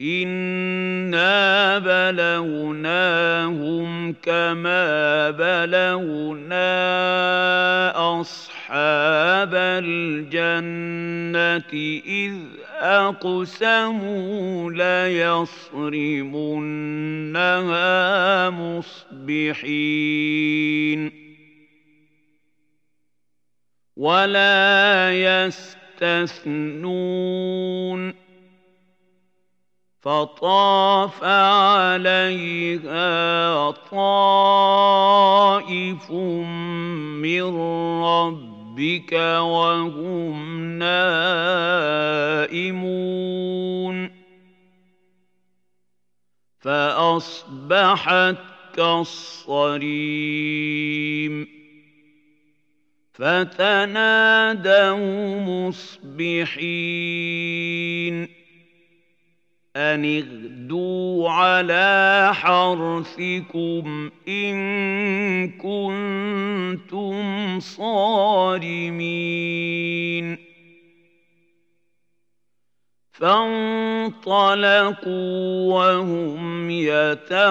انا بلوناهم كما بلونا اصحاب الجنه اذ اقسموا ليصرمنها مصبحين ولا يستثنون فطاف عليها طائف من ربك وهم نائمون. فأصبحت كالصريم. فتنادوا مصبحين. أن اغدوا على حرثكم إن كنتم صارمين فانطلقوا وهم يتخافتون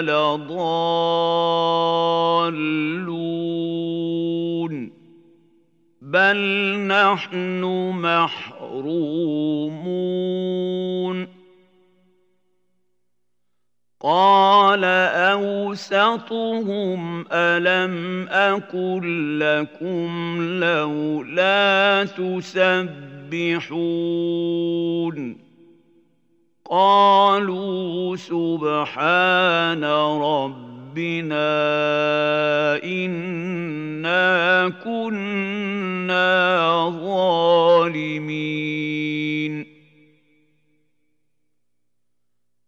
لضالون. بل نحن محرومون. قال أوسطهم ألم أقل لكم لولا تسبحون؟ قالوا سبحان ربنا إنا كنا ظالمين.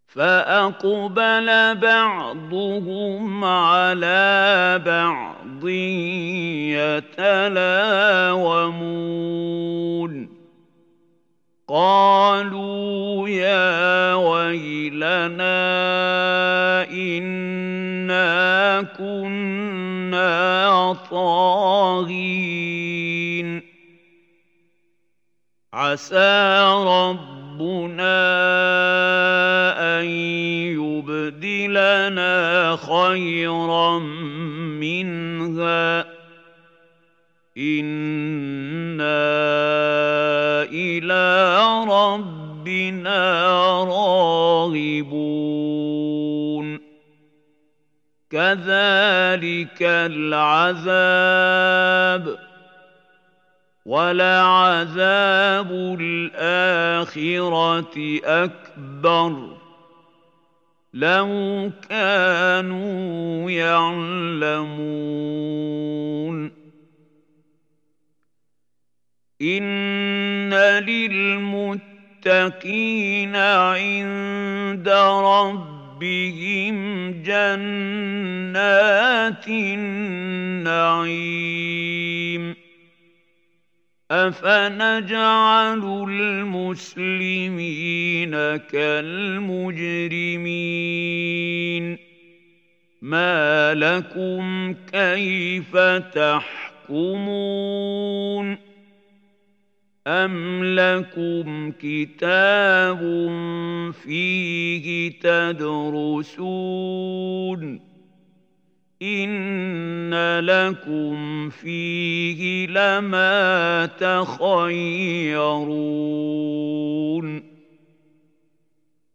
فأقبل بعضهم على بعض يتلاومون. قالوا ويلنا إنا كنا طاغين. عسى ربنا أن يبدلنا خيرا منها. إِنَّا إلى ربنا راغبون. كذلك العذاب ولعذاب الآخرة أكبر لو كانوا يعلمون إن للمتقين عند ربهم جنات النعيم. أفنجعل المسلمين كالمجرمين. ما لكم كيف تحكمون؟ أم لكم كتاب فيه تدرسون إن لكم فيه لما تخيرون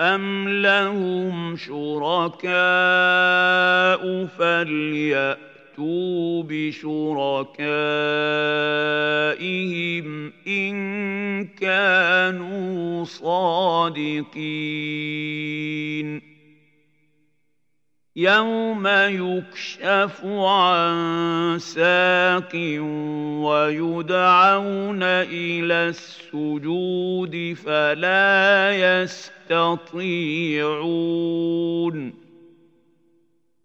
ام لهم شركاء فلياتوا بشركائهم ان كانوا صادقين يوم يكشف عن ساق ويدعون إلى السجود فلا يستطيعون